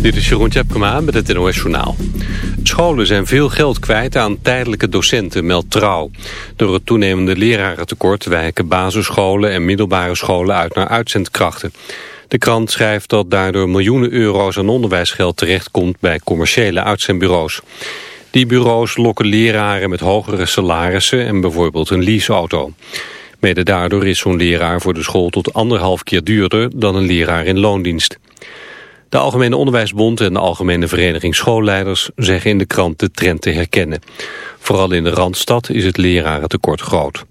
Dit is Jeroen Tjepkema met het NOS Journaal. Scholen zijn veel geld kwijt aan tijdelijke docenten, meldt trouw. Door het toenemende lerarentekort wijken basisscholen en middelbare scholen uit naar uitzendkrachten. De krant schrijft dat daardoor miljoenen euro's aan onderwijsgeld terechtkomt bij commerciële uitzendbureaus. Die bureaus lokken leraren met hogere salarissen en bijvoorbeeld een leaseauto. Mede daardoor is zo'n leraar voor de school tot anderhalf keer duurder dan een leraar in loondienst. De Algemene Onderwijsbond en de Algemene Vereniging Schoolleiders zeggen in de krant de trend te herkennen. Vooral in de Randstad is het lerarentekort groot.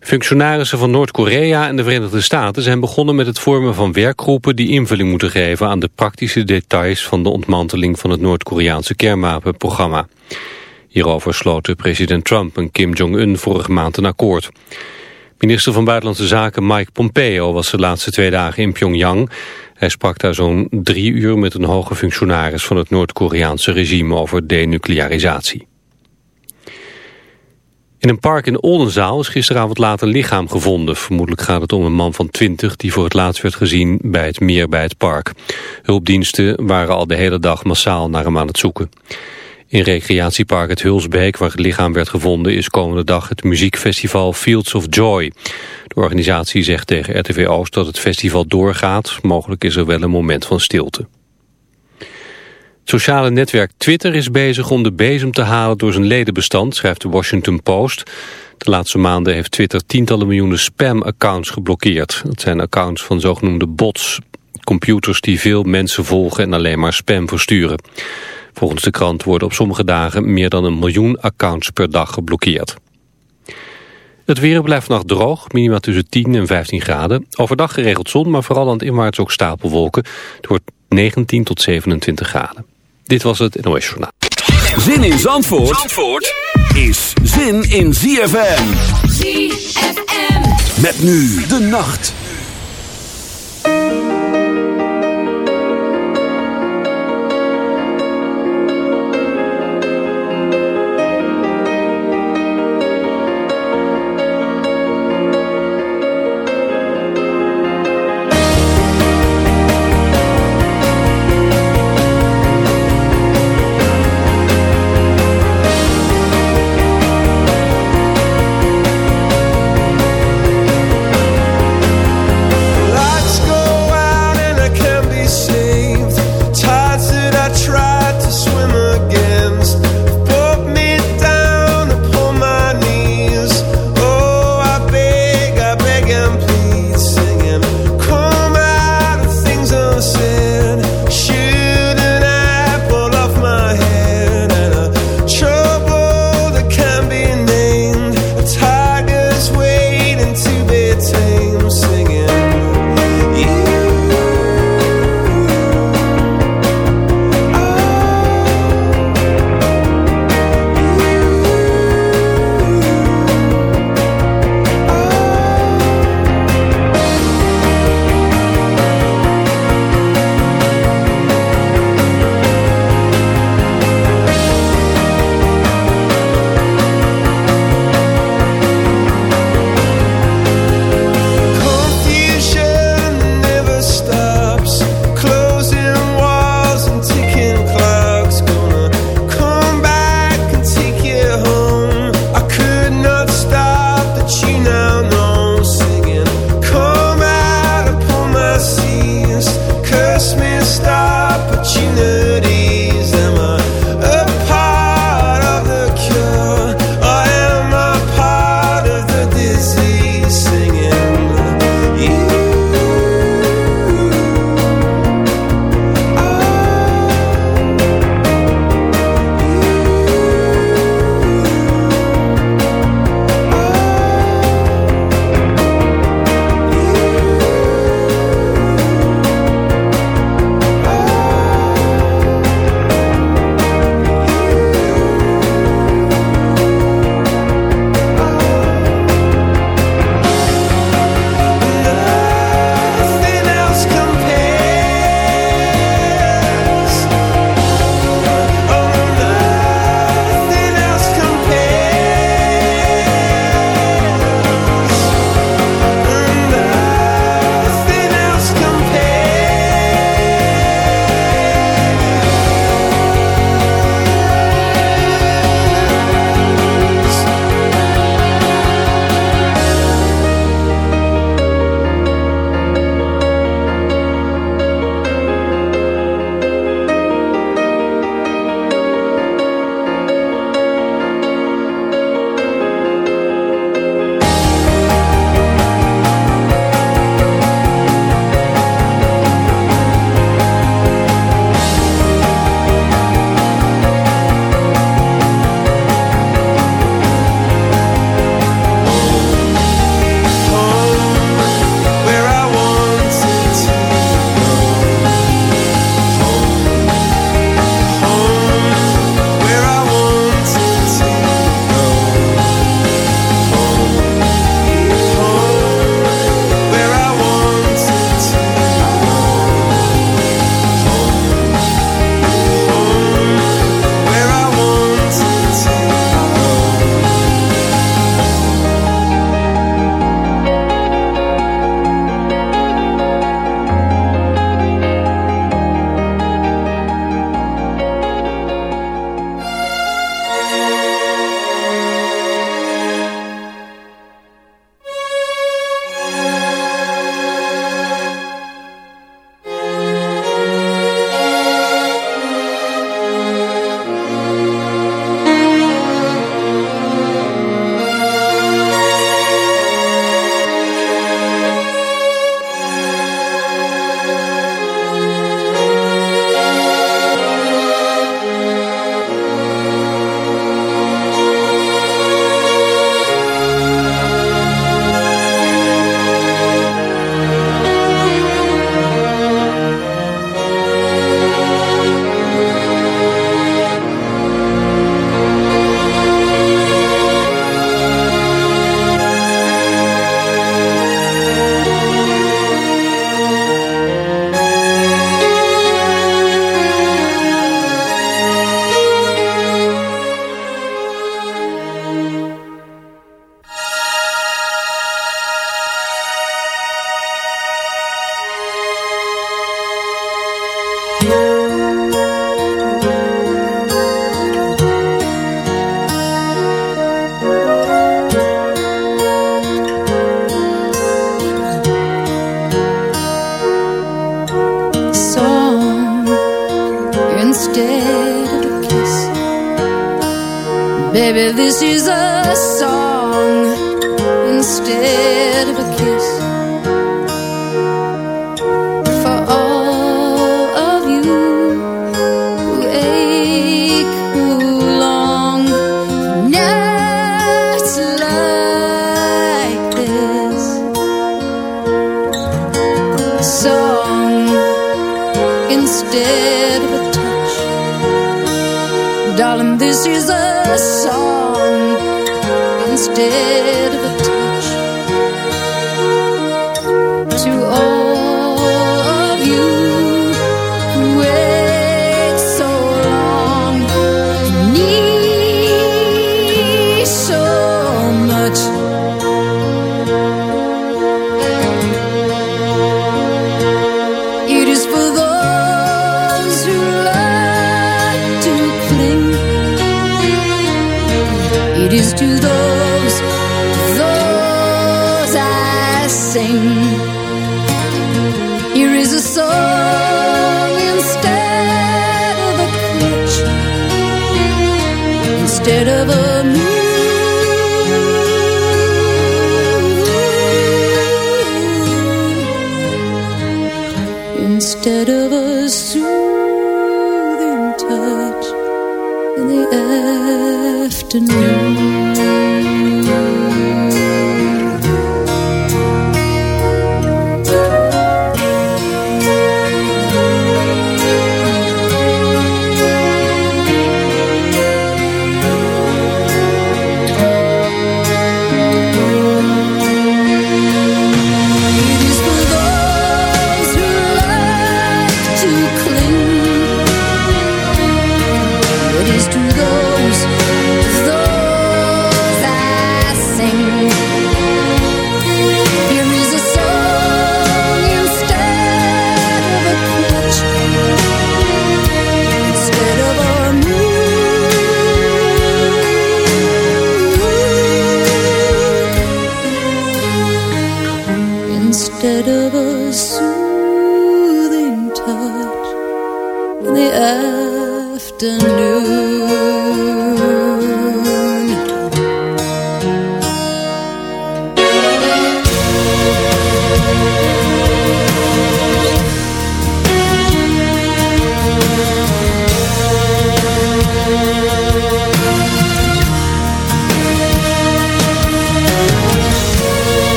Functionarissen van Noord-Korea en de Verenigde Staten zijn begonnen met het vormen van werkgroepen die invulling moeten geven aan de praktische details van de ontmanteling van het Noord-Koreaanse kernwapenprogramma. Hierover sloten president Trump en Kim Jong-un vorige maand een akkoord. Minister van Buitenlandse Zaken Mike Pompeo was de laatste twee dagen in Pyongyang. Hij sprak daar zo'n drie uur met een hoge functionaris van het Noord-Koreaanse regime over denuclearisatie. In een park in Oldenzaal is gisteravond laat een lichaam gevonden. Vermoedelijk gaat het om een man van 20 die voor het laatst werd gezien bij het meer bij het park. Hulpdiensten waren al de hele dag massaal naar hem aan het zoeken. In recreatiepark het Hulsbeek, waar het lichaam werd gevonden, is komende dag het muziekfestival Fields of Joy. De organisatie zegt tegen RTV Oost dat het festival doorgaat. Mogelijk is er wel een moment van stilte. Het sociale netwerk Twitter is bezig om de bezem te halen door zijn ledenbestand, schrijft de Washington Post. De laatste maanden heeft Twitter tientallen miljoenen spam-accounts geblokkeerd. Dat zijn accounts van zogenoemde bots, computers die veel mensen volgen en alleen maar spam versturen. Volgens de krant worden op sommige dagen meer dan een miljoen accounts per dag geblokkeerd. Het weer blijft vannacht droog, minimaal tussen 10 en 15 graden. Overdag geregeld zon, maar vooral aan het inwaarts ook stapelwolken. Het wordt 19 tot 27 graden. Dit was het NOS Journaal. Zin in Zandvoort, Zandvoort is zin in ZFM. ZFM. Met nu de nacht.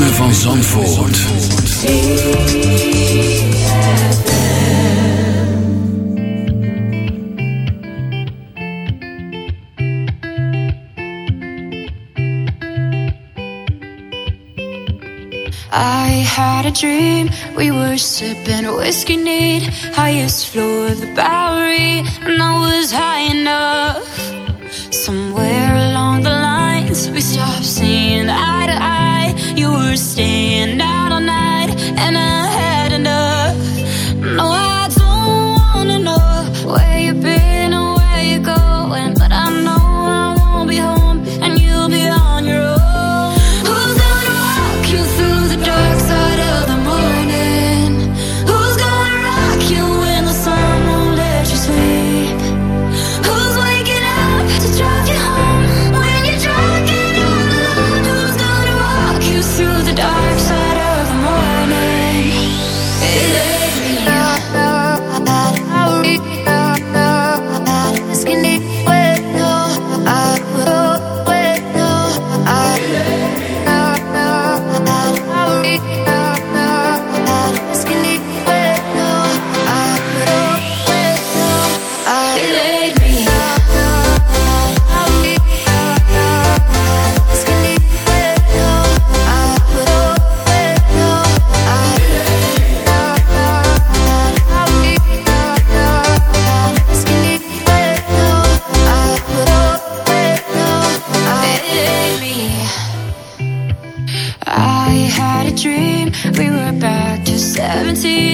ritme van Zandvoort. I had a dream, we were sipping whiskey neat. Highest floor of the Bowery, and I was high enough. Somewhere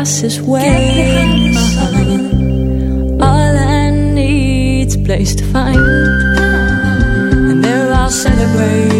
passes way behind. All I need's a place to find, and there I'll celebrate.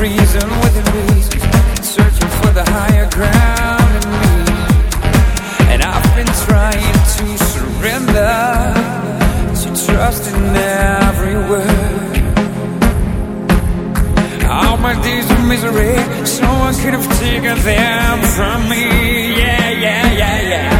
reason within Searching for the higher ground in me. And I've been trying to surrender To trust in every word. All my days of misery Someone could have taken them from me. Yeah, yeah, yeah, yeah.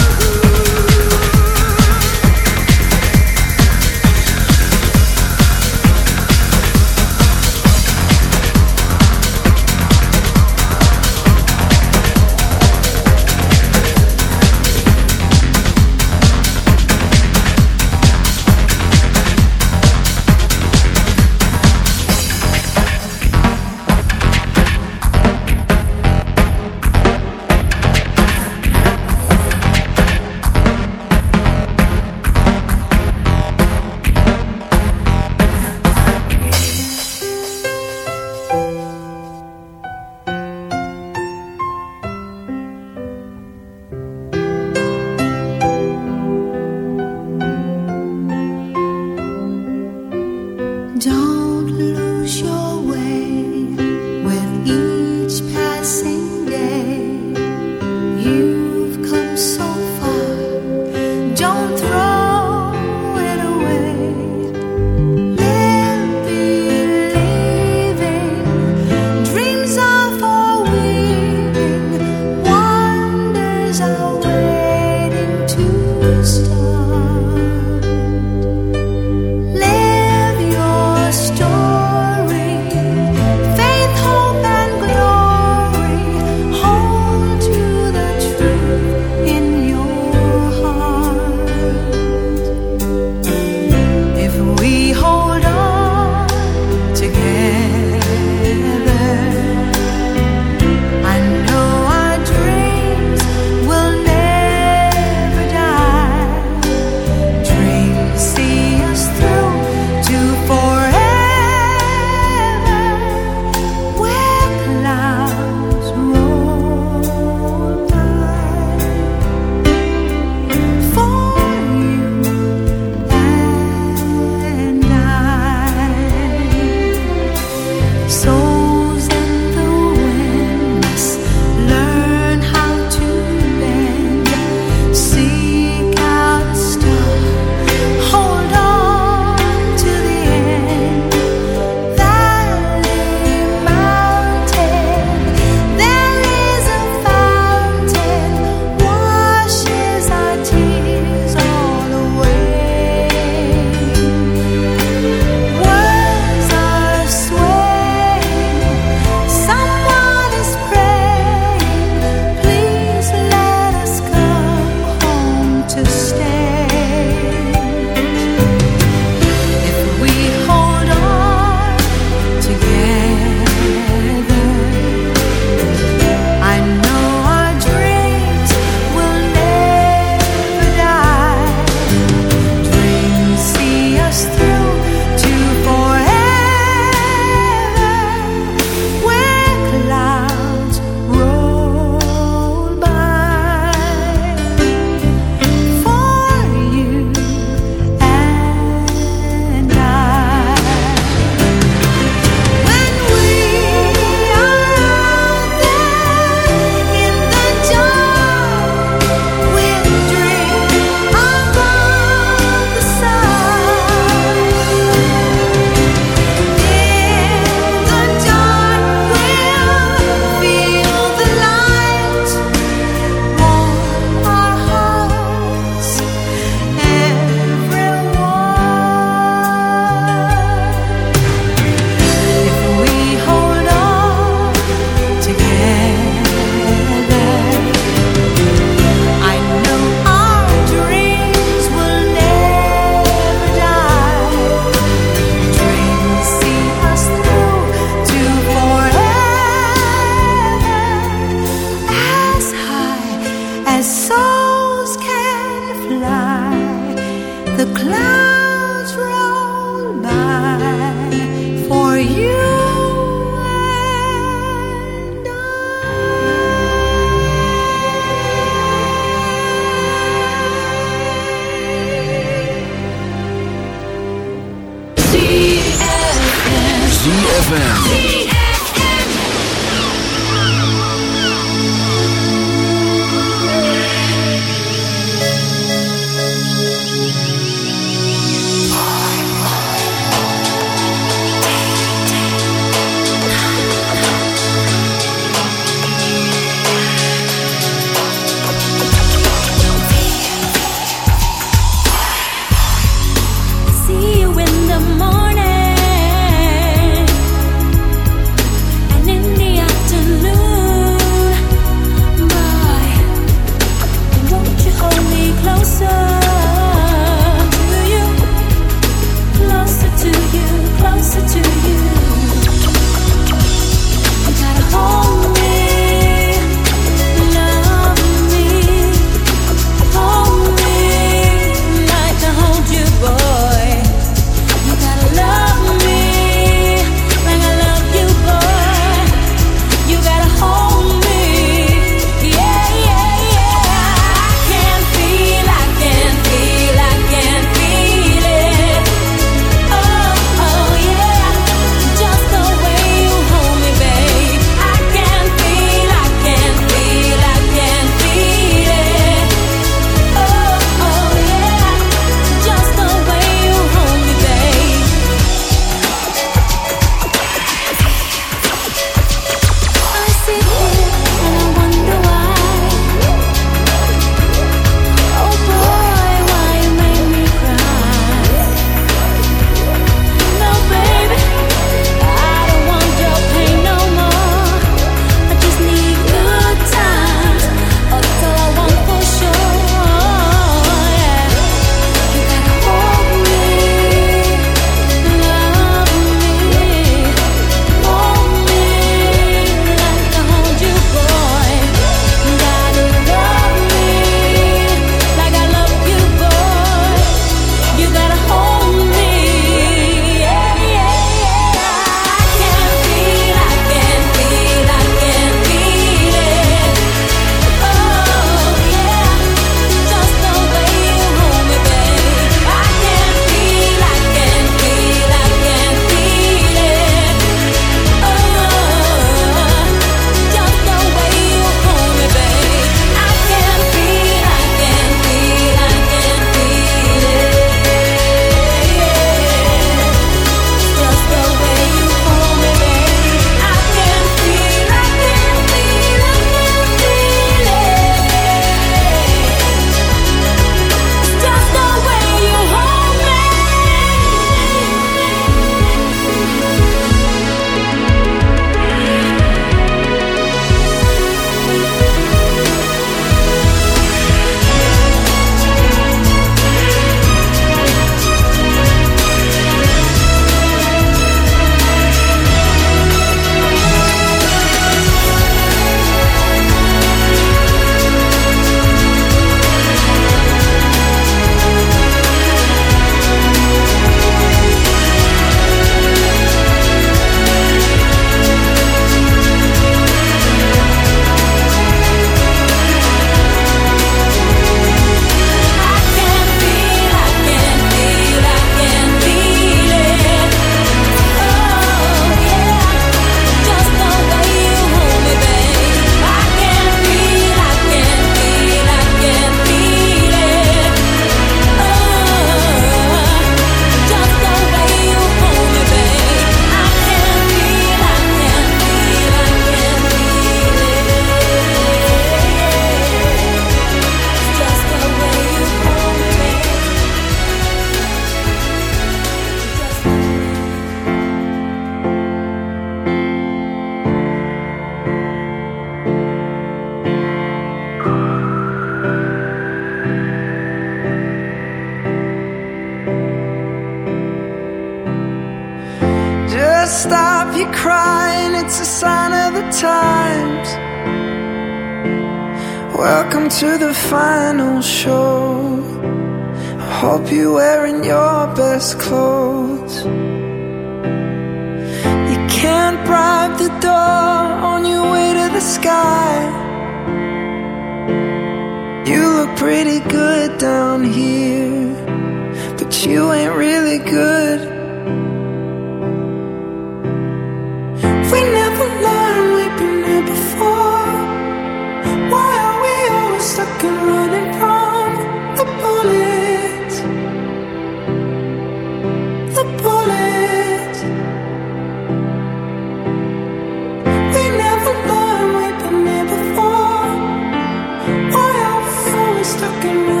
Stuck in running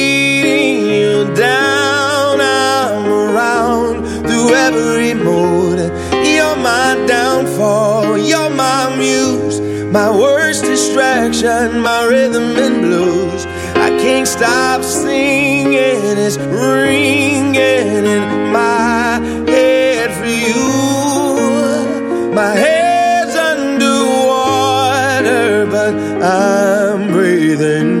every mood. You're my downfall. You're my muse. My worst distraction, my rhythm and blues. I can't stop singing. It's ringing in my head for you. My head's underwater, but I'm breathing